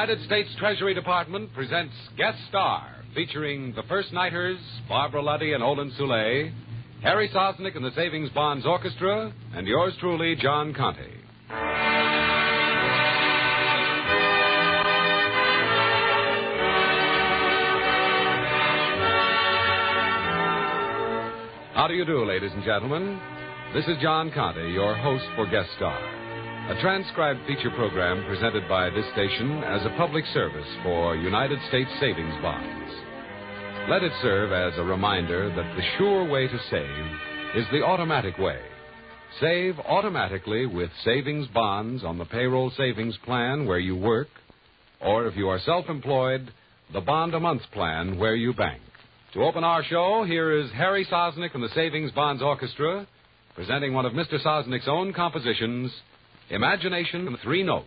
United States Treasury Department presents Guest Star, featuring the First Nighters, Barbara Luddy and Olin Soule, Harry Sosnick and the Savings Bonds Orchestra, and yours truly, John Conte. How do you do, ladies and gentlemen? This is John Conte, your host for Guest Star, a transcribed feature program presented by this station as a public service for United States Savings Bonds. Let it serve as a reminder that the sure way to save is the automatic way. Save automatically with savings bonds on the payroll savings plan where you work, or if you are self employed, the bond a month plan where you bank. To open our show, here is Harry Sosnick and the Savings Bonds Orchestra presenting one of Mr. Sosnick's own compositions, Imagination in Three Notes.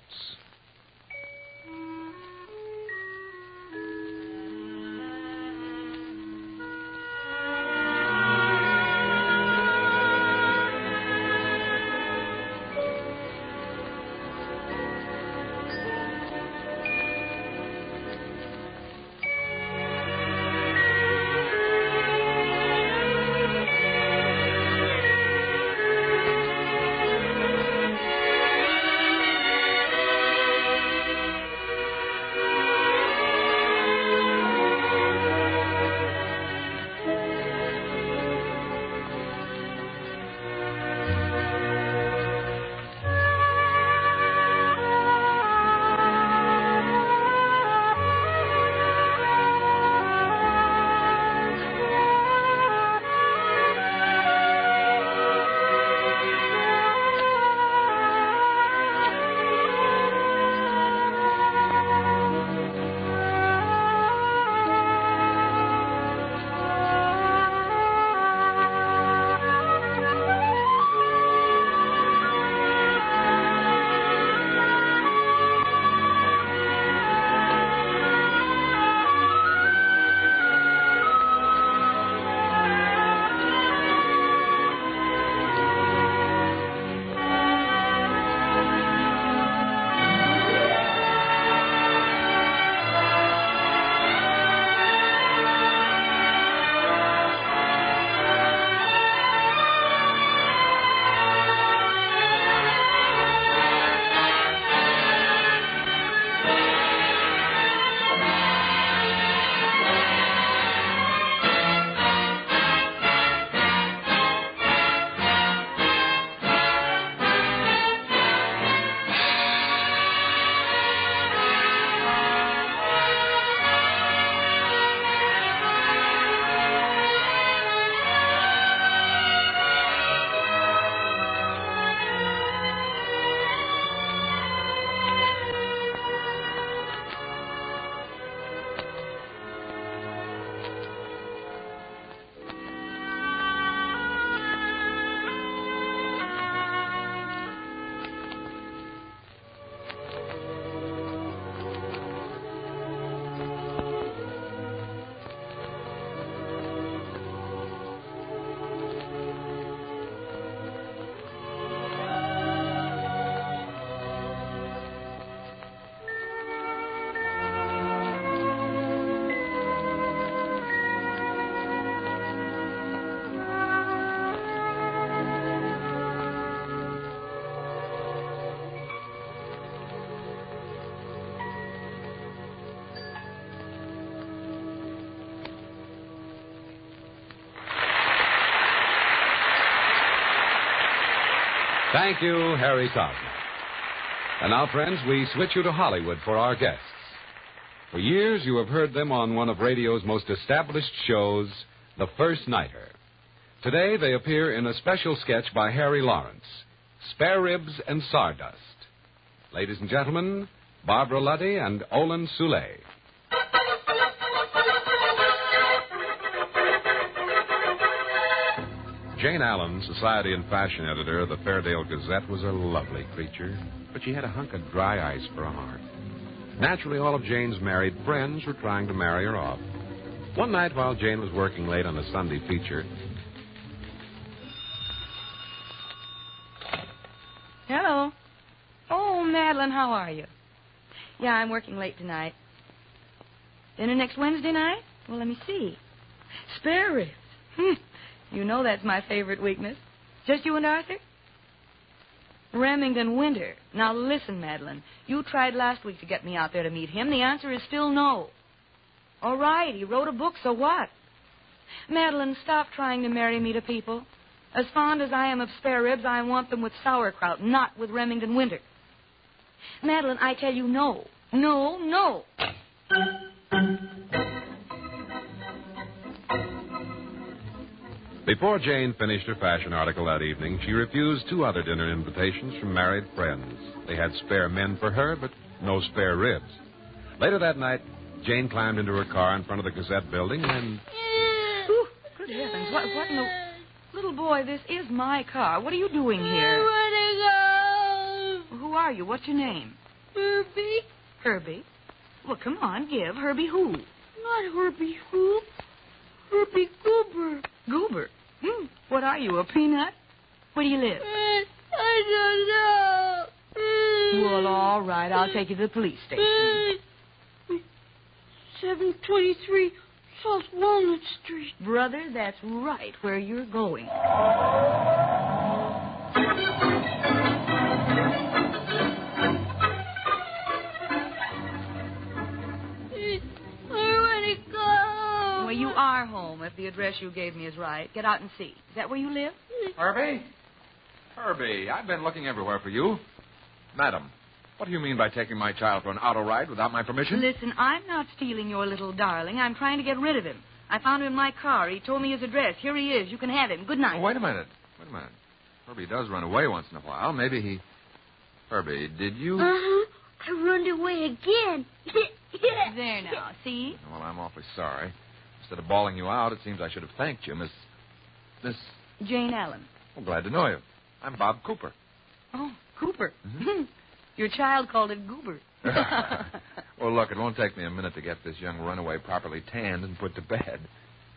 Thank you, Harry Sosnick. And now, friends, we switch you to Hollywood for our guests. For years, you have heard them on one of radio's most established shows, The First Nighter. Today, they appear in a special sketch by Harry Lawrence, Spare Ribs and Sawdust. Ladies and gentlemen, Barbara Luddy and Olin Soule. Jane Allen, society and fashion editor of the Fairdale Gazette, was a lovely creature, but she had a hunk of dry ice for a heart. Naturally, all of Jane's married friends were trying to marry her off. One night, while Jane was working late on a Sunday feature, Hello. Oh, Madeline, how are you? Yeah, I'm working late tonight. Dinner next Wednesday night? Well, let me see. Spare ribs. Hmm. You know that's my favorite weakness. Just you and Arthur? Remington Winter. Now listen, Madeline. You tried last week to get me out there to meet him. The answer is still no. All right, he wrote a book, so what? Madeline, stop trying to marry me to people. As fond as I am of spare ribs, I want them with sauerkraut, not with Remington Winter. Madeline, I tell you no. No, no. Before Jane finished her fashion article that evening, she refused two other dinner invitations from married friends. They had spare men for her, but no spare ribs. Later that night, Jane climbed into her car in front of the Gazette building and. Ooh, good heavens. What, what in the. Little boy, this is my car. What are you doing here? I want to Who are you? What's your name? go. Herbie? Herbie. Well, come on, give. Herbie who? Not Herbie Hoop. Herbie Goober. Goober. Hmm. What are you, a peanut? Where do you live? Uh, I don't know. Well, all right. I'll take you to the police station. Uh, 723 South Walnut Street. Brother, that's right where you're going. Go. Well, you are home if the address you gave me is right. Get out and see. Is that where you live? Herbie? Herbie, I've been looking everywhere for you. Madam, what do you mean by taking my child for an auto ride without my permission? Listen, I'm not stealing your little darling. I'm trying to get rid of him. I found him in my car. He told me his address. Here he is. You can have him. Good night. Oh, wait a minute. Wait a minute. Herbie does run away once in a while. Maybe he. Herbie, did you. Uh-huh. I run away again. There now. See? Well, I'm awfully sorry. Instead of bawling you out, it seems I should have thanked you, Miss. Miss. Jane Allen. Well, glad to know you. I'm Bob Cooper. Oh, Cooper. Your child called it Goober. well, look, it won't take me a minute to get this young runaway properly tanned and put to bed.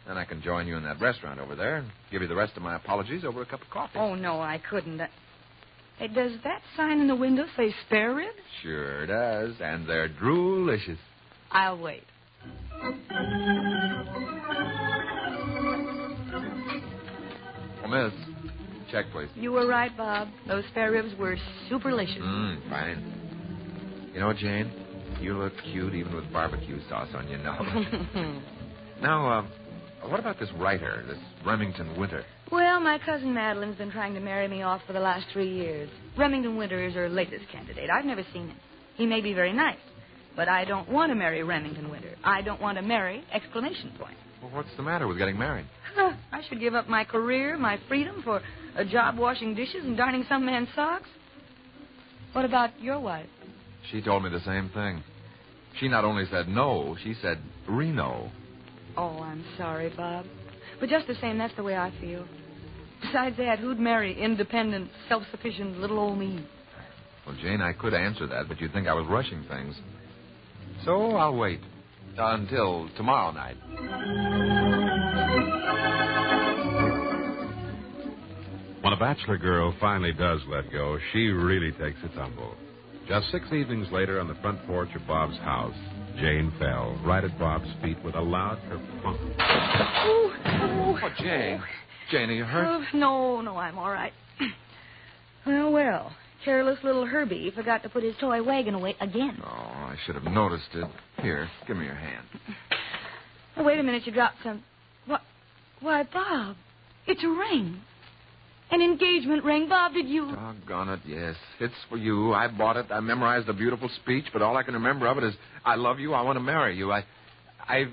Then I can join you in that restaurant over there and give you the rest of my apologies over a cup of coffee. oh, no, I couldn't. Uh, Hey, does that sign in the window say spare ribs? Sure does, and they're droolicious. I'll wait. Well, miss, check, please. You were right, Bob. Those spare ribs were superlicious. Mmm, fine. You know Jane? You look cute even with barbecue sauce on your nose. now, uh, what about this writer, this Remington Winter? well, my cousin Madeline's been trying to marry me off for the last three years. Remington Winter is her latest candidate. I've never seen him. He may be very nice, but I don't want to marry Remington Winter. I don't want to marry! Exclamation point. Well, what's the matter with getting married? Huh, I should give up my career, my freedom for a job washing dishes and darning some man's socks. What about your wife? She told me the same thing. She not only said no, she said Reno. Oh, I'm sorry, Bob. But just the same, that's the way I feel. Besides that, who'd marry independent, self sufficient little old me? Well, Jane, I could answer that, but you'd think I was rushing things. So I'll wait until tomorrow night. When a bachelor girl finally does let go, she really takes a tumble. Just six evenings later, on the front porch of Bob's house, Jane fell right at Bob's feet with a loud kerplunk. Oh, oh. Oh, Jane. Jane, are you hurt? Oh, no, no, I'm all right. well, well. Careless little Herbie forgot to put his toy wagon away again. Oh, I should have noticed it. Here, give me your hand. Oh, wait a minute, you dropped some. What? Why, Bob, it's a ring. An engagement ring. Bob, did you. Doggone it, yes. It's for you. I bought it. I memorized a beautiful speech, but all I can remember of it is I love you, I want to marry you. I I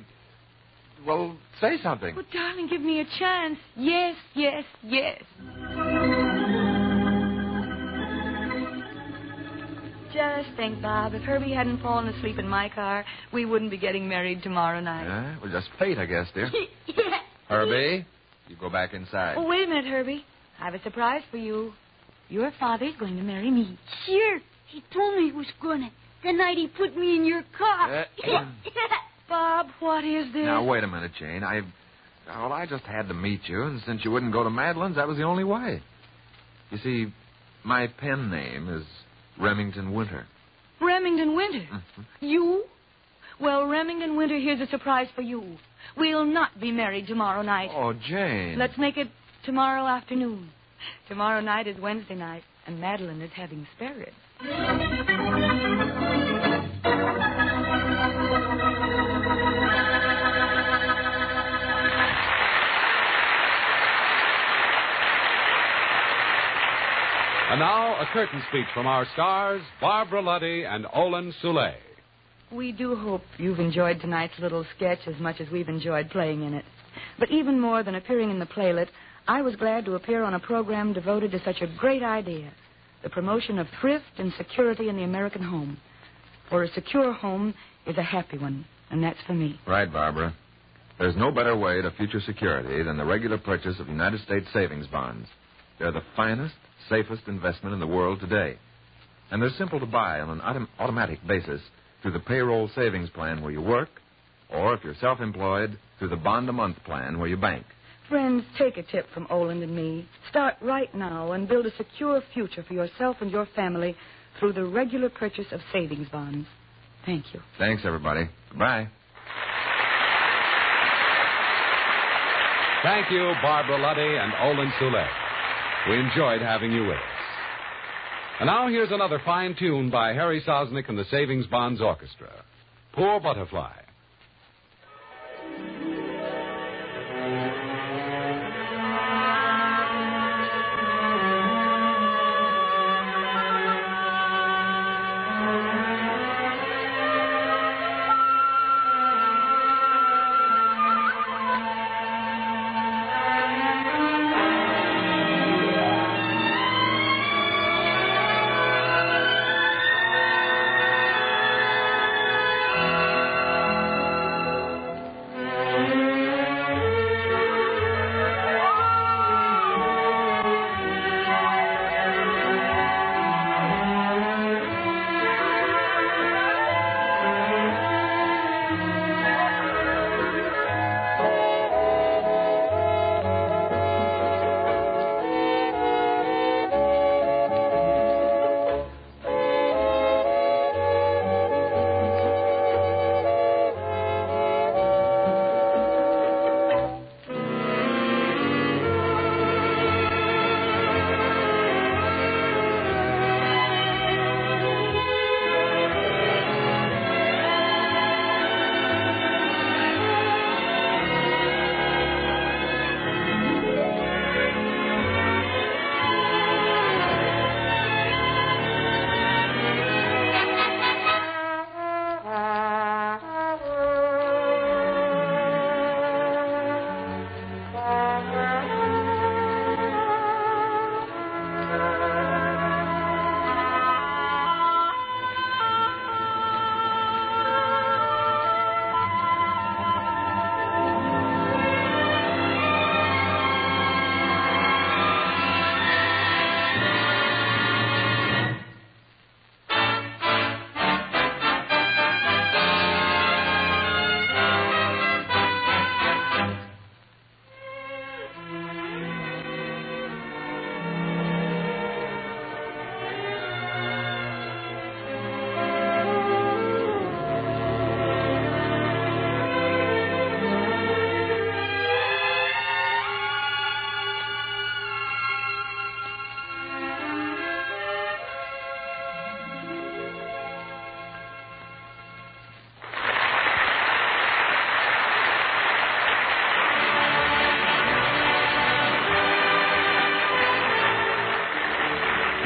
well, say something. Well, darling, give me a chance. Yes, yes, yes. Bob, if Herbie hadn't fallen asleep in my car, we wouldn't be getting married tomorrow night. Yeah, well just fate, I guess, dear. Herbie, you go back inside. Oh, wait a minute, Herbie. I have a surprise for you. Your father's going to marry me. Sure. He told me he was gonna. The night he put me in your car. Uh, Bob, what is this? Now wait a minute, Jane. I well, I just had to meet you, and since you wouldn't go to Madeline's, that was the only way. You see, my pen name is Remington Winter. Rem Remington Winter. Mm-hmm. You? Well, Remington Winter, here's a surprise for you. We'll not be married tomorrow night. Oh, Jane. Let's make it tomorrow afternoon. Tomorrow night is Wednesday night, and Madeline is having spare ribs. And now, a curtain speech from our stars, Barbara Luddy and Olin Soule. We do hope you've enjoyed tonight's little sketch as much as we've enjoyed playing in it. But even more than appearing in the playlet, I was glad to appear on a program devoted to such a great idea the promotion of thrift and security in the American home. For a secure home is a happy one, and that's for me. Right, Barbara. There's no better way to future security than the regular purchase of United States savings bonds. They're the finest, safest investment in the world today. And they're simple to buy on an autom- automatic basis through the payroll savings plan where you work, or if you're self employed, through the bond a month plan where you bank. Friends, take a tip from Olin and me. Start right now and build a secure future for yourself and your family through the regular purchase of savings bonds. Thank you. Thanks, everybody. Goodbye. Thank you, Barbara Luddy and Olin Soule. We enjoyed having you with us. And now here's another fine tune by Harry Sosnick and the Savings Bonds Orchestra. Poor Butterfly.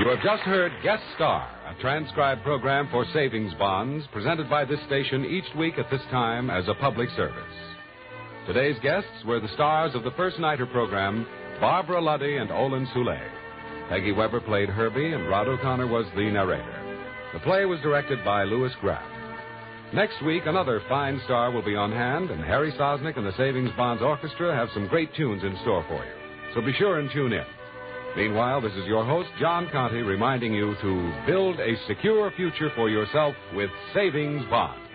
You have just heard Guest Star, a transcribed program for savings bonds presented by this station each week at this time as a public service. Today's guests were the stars of the first nighter program, Barbara Luddy and Olin Soule. Peggy Weber played Herbie, and Rod O'Connor was the narrator. The play was directed by Louis Graff. Next week, another fine star will be on hand, and Harry Sosnick and the Savings Bonds Orchestra have some great tunes in store for you. So be sure and tune in. Meanwhile, this is your host, John Conte, reminding you to build a secure future for yourself with savings bonds.